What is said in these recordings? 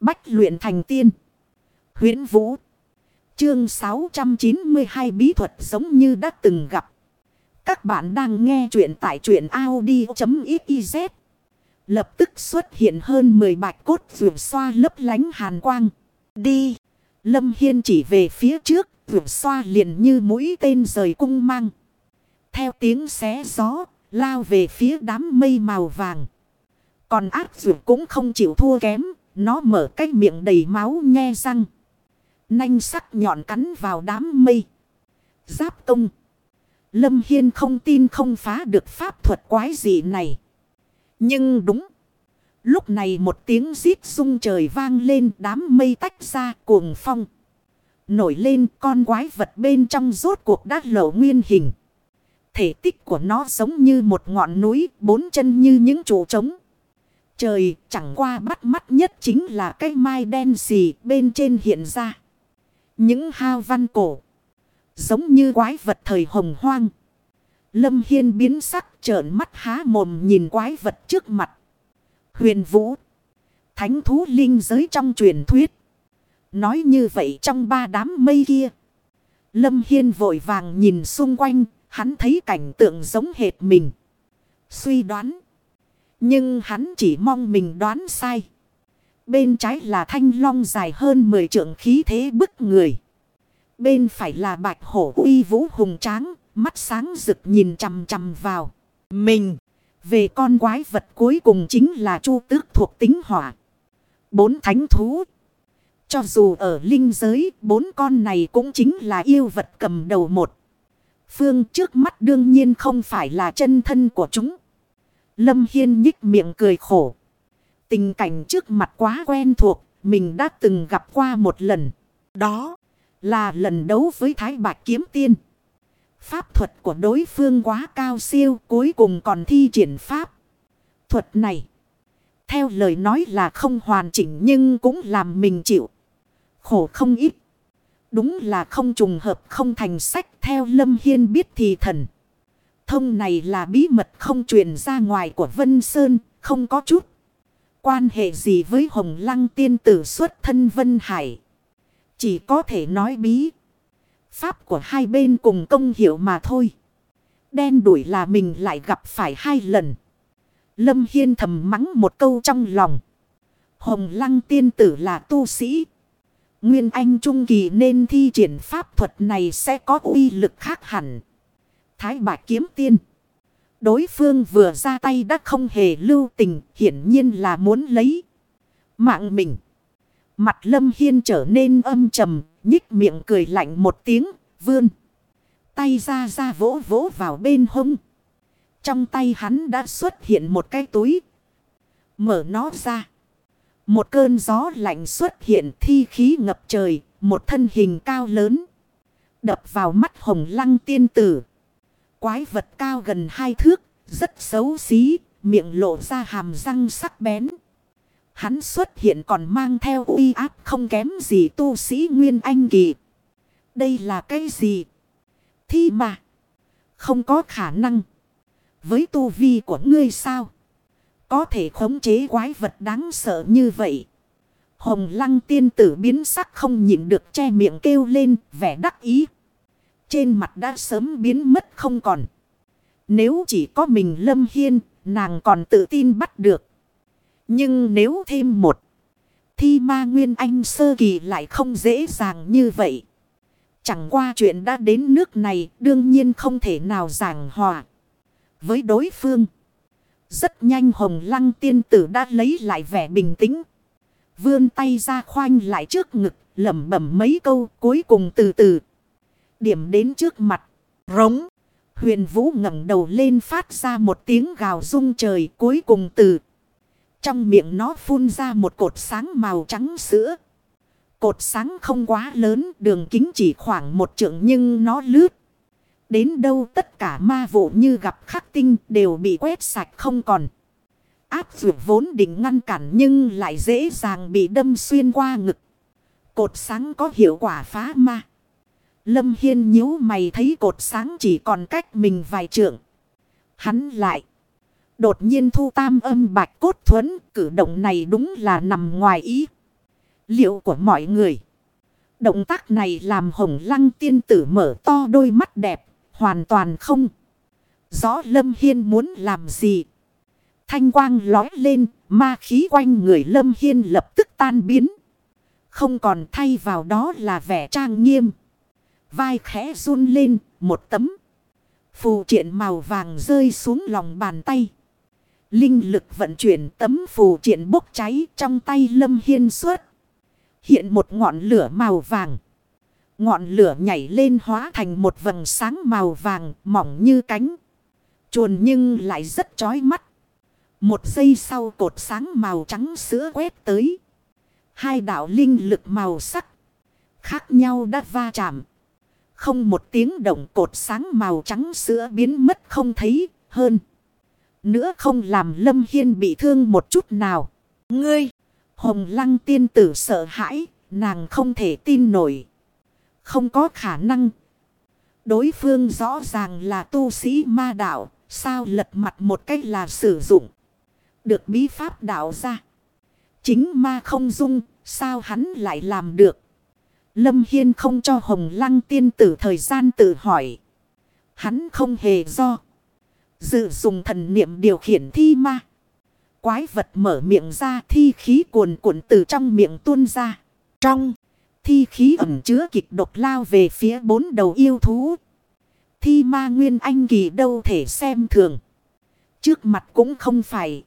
Bách luyện thành tiên. huyễn Vũ. Chương 692 bí thuật giống như đã từng gặp. Các bạn đang nghe truyện tại truyện Audi.xyz. Lập tức xuất hiện hơn 10 bạch cốt vườn xoa lấp lánh hàn quang. Đi. Lâm Hiên chỉ về phía trước. Vườn xoa liền như mũi tên rời cung mang. Theo tiếng xé gió. Lao về phía đám mây màu vàng. Còn ác vườn cũng không chịu thua kém. Nó mở cái miệng đầy máu nhe răng. Nanh sắc nhọn cắn vào đám mây. Giáp công. Lâm Hiên không tin không phá được pháp thuật quái dị này. Nhưng đúng. Lúc này một tiếng rít rung trời vang lên đám mây tách ra cuồng phong. Nổi lên con quái vật bên trong rốt cuộc đã lộ nguyên hình. Thể tích của nó giống như một ngọn núi, bốn chân như những trụ trống. Trời, chẳng qua bắt mắt nhất chính là cái mai đen xì bên trên hiện ra. Những hao văn cổ. Giống như quái vật thời hồng hoang. Lâm Hiên biến sắc, trợn mắt há mồm nhìn quái vật trước mặt. Huyền Vũ. Thánh thú linh giới trong truyền thuyết. Nói như vậy trong ba đám mây kia. Lâm Hiên vội vàng nhìn xung quanh. Hắn thấy cảnh tượng giống hệt mình. Suy đoán. Nhưng hắn chỉ mong mình đoán sai. Bên trái là thanh long dài hơn 10 trượng khí thế bức người. Bên phải là bạch hổ uy vũ hùng tráng, mắt sáng rực nhìn chằm chằm vào. Mình, về con quái vật cuối cùng chính là chu tước thuộc tính hỏa. Bốn thánh thú. Cho dù ở linh giới, bốn con này cũng chính là yêu vật cầm đầu một. Phương trước mắt đương nhiên không phải là chân thân của chúng. Lâm Hiên nhích miệng cười khổ. Tình cảnh trước mặt quá quen thuộc, mình đã từng gặp qua một lần. Đó là lần đấu với Thái Bạch Kiếm Tiên. Pháp thuật của đối phương quá cao siêu, cuối cùng còn thi triển pháp. Thuật này, theo lời nói là không hoàn chỉnh nhưng cũng làm mình chịu. Khổ không ít. Đúng là không trùng hợp không thành sách theo Lâm Hiên biết thì thần thông này là bí mật không truyền ra ngoài của Vân Sơn, không có chút. Quan hệ gì với Hồng Lăng tiên tử xuất thân Vân Hải. Chỉ có thể nói bí. Pháp của hai bên cùng công hiệu mà thôi. Đen đuổi là mình lại gặp phải hai lần. Lâm Hiên thầm mắng một câu trong lòng. Hồng Lăng tiên tử là tu sĩ. Nguyên Anh Trung Kỳ nên thi triển pháp thuật này sẽ có uy lực khác hẳn. Thái bạc kiếm tiên. Đối phương vừa ra tay đã không hề lưu tình, hiển nhiên là muốn lấy mạng mình. Mặt lâm hiên trở nên âm trầm, nhích miệng cười lạnh một tiếng, vươn. Tay ra ra vỗ vỗ vào bên hông. Trong tay hắn đã xuất hiện một cái túi. Mở nó ra. Một cơn gió lạnh xuất hiện thi khí ngập trời, một thân hình cao lớn. Đập vào mắt hồng lăng tiên tử. Quái vật cao gần hai thước, rất xấu xí, miệng lộ ra hàm răng sắc bén. Hắn xuất hiện còn mang theo uy áp không kém gì tu sĩ Nguyên Anh Kỳ. Đây là cái gì? Thi mà. Không có khả năng. Với tu vi của ngươi sao? Có thể khống chế quái vật đáng sợ như vậy. Hồng lăng tiên tử biến sắc không nhịn được che miệng kêu lên vẻ đắc ý. Trên mặt đã sớm biến mất không còn. Nếu chỉ có mình Lâm Hiên, nàng còn tự tin bắt được. Nhưng nếu thêm một, thì ma nguyên anh sơ kỳ lại không dễ dàng như vậy. Chẳng qua chuyện đã đến nước này, đương nhiên không thể nào giảng hòa. Với đối phương, rất nhanh hồng lăng tiên tử đã lấy lại vẻ bình tĩnh. Vươn tay ra khoanh lại trước ngực, lẩm bẩm mấy câu cuối cùng từ từ điểm đến trước mặt. Rống. Huyền Vũ ngẩng đầu lên phát ra một tiếng gào rung trời cuối cùng từ. Trong miệng nó phun ra một cột sáng màu trắng sữa. Cột sáng không quá lớn, đường kính chỉ khoảng một trượng nhưng nó lướt. Đến đâu tất cả ma vụ như gặp khắc tinh đều bị quét sạch không còn. Áp dụng vốn định ngăn cản nhưng lại dễ dàng bị đâm xuyên qua ngực. Cột sáng có hiệu quả phá ma. Lâm Hiên nhíu mày thấy cột sáng chỉ còn cách mình vài trượng. Hắn lại. Đột nhiên thu tam âm bạch cốt thuẫn. Cử động này đúng là nằm ngoài ý. Liệu của mọi người. Động tác này làm hồng lăng tiên tử mở to đôi mắt đẹp. Hoàn toàn không. Rõ Lâm Hiên muốn làm gì. Thanh quang lói lên. Ma khí quanh người Lâm Hiên lập tức tan biến. Không còn thay vào đó là vẻ trang nghiêm. Vai khẽ run lên. Một tấm. Phù triện màu vàng rơi xuống lòng bàn tay. Linh lực vận chuyển tấm phù triện bốc cháy trong tay Lâm Hiên suốt. Hiện một ngọn lửa màu vàng. Ngọn lửa nhảy lên hóa thành một vầng sáng màu vàng mỏng như cánh. Chuồn nhưng lại rất chói mắt. Một giây sau cột sáng màu trắng sữa quét tới. Hai đạo linh lực màu sắc. Khác nhau đã va chạm. Không một tiếng động cột sáng màu trắng sữa biến mất không thấy hơn. Nữa không làm Lâm Hiên bị thương một chút nào. Ngươi! Hồng lăng tiên tử sợ hãi. Nàng không thể tin nổi. Không có khả năng. Đối phương rõ ràng là tu sĩ ma đạo. Sao lật mặt một cách là sử dụng. Được bí pháp đạo ra. Chính ma không dung. Sao hắn lại làm được. Lâm Hiên không cho Hồng Lăng tiên tử thời gian tự hỏi. Hắn không hề do. Dự dùng thần niệm điều khiển thi ma. Quái vật mở miệng ra, thi khí cuồn cuộn từ trong miệng tuôn ra. Trong, thi khí ẩm chứa kịch độc lao về phía bốn đầu yêu thú. Thi ma nguyên anh kỳ đâu thể xem thường. Trước mặt cũng không phải.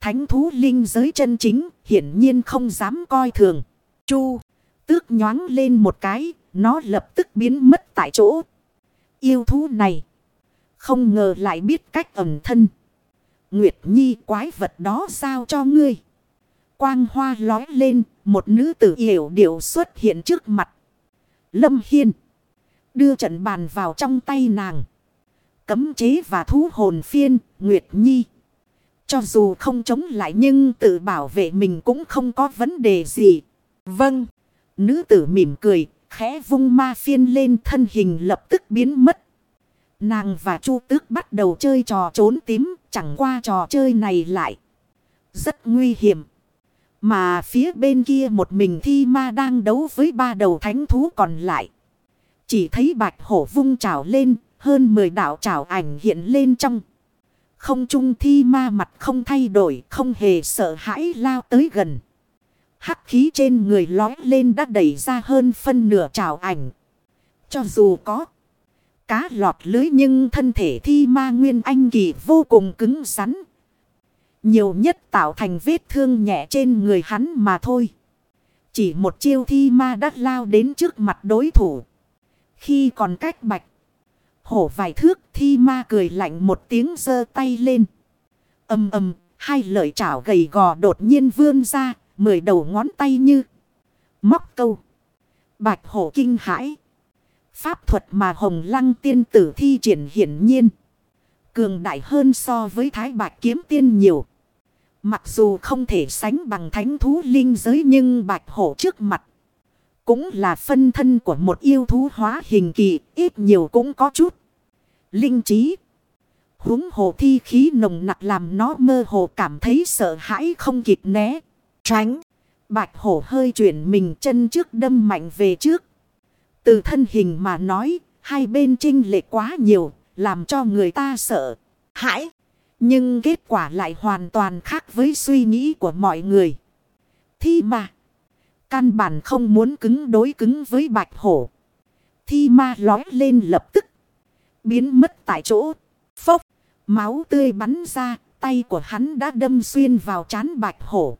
Thánh thú linh giới chân chính hiển nhiên không dám coi thường. Chu tước nhoáng lên một cái, nó lập tức biến mất tại chỗ. Yêu thú này, không ngờ lại biết cách ẩn thân. Nguyệt Nhi quái vật đó sao cho ngươi. Quang hoa lói lên, một nữ tử hiểu điệu xuất hiện trước mặt. Lâm Hiên, đưa trận bàn vào trong tay nàng. Cấm chế và thú hồn phiên, Nguyệt Nhi. Cho dù không chống lại nhưng tự bảo vệ mình cũng không có vấn đề gì. Vâng. Nữ tử mỉm cười, khẽ vung ma phiên lên thân hình lập tức biến mất. Nàng và Chu Tước bắt đầu chơi trò trốn tím, chẳng qua trò chơi này lại. Rất nguy hiểm. Mà phía bên kia một mình thi ma đang đấu với ba đầu thánh thú còn lại. Chỉ thấy bạch hổ vung trào lên, hơn 10 đạo trào ảnh hiện lên trong. Không trung thi ma mặt không thay đổi, không hề sợ hãi lao tới gần. Hắc khí trên người lói lên đã đẩy ra hơn phân nửa trào ảnh. Cho dù có cá lọt lưới nhưng thân thể thi ma nguyên anh kỳ vô cùng cứng rắn. Nhiều nhất tạo thành vết thương nhẹ trên người hắn mà thôi. Chỉ một chiêu thi ma đắt lao đến trước mặt đối thủ. Khi còn cách bạch. Hổ vài thước thi ma cười lạnh một tiếng giơ tay lên. Âm âm, hai lợi chảo gầy gò đột nhiên vươn ra, mười đầu ngón tay như móc câu. Bạch hổ kinh hãi. Pháp thuật mà hồng lăng tiên tử thi triển hiển nhiên. Cường đại hơn so với thái bạch kiếm tiên nhiều. Mặc dù không thể sánh bằng thánh thú linh giới nhưng bạch hổ trước mặt. Cũng là phân thân của một yêu thú hóa hình kỳ, ít nhiều cũng có chút. Linh trí. huống hồ thi khí nồng nặc làm nó mơ hồ cảm thấy sợ hãi không kịp né. Tránh. Bạch hổ hơi chuyển mình chân trước đâm mạnh về trước. Từ thân hình mà nói, hai bên trinh lệ quá nhiều, làm cho người ta sợ. Hãi! Nhưng kết quả lại hoàn toàn khác với suy nghĩ của mọi người. Thi ma. Căn bản không muốn cứng đối cứng với bạch hổ. Thi ma lói lên lập tức. Biến mất tại chỗ. Phốc. Máu tươi bắn ra. Tay của hắn đã đâm xuyên vào chán bạch hổ.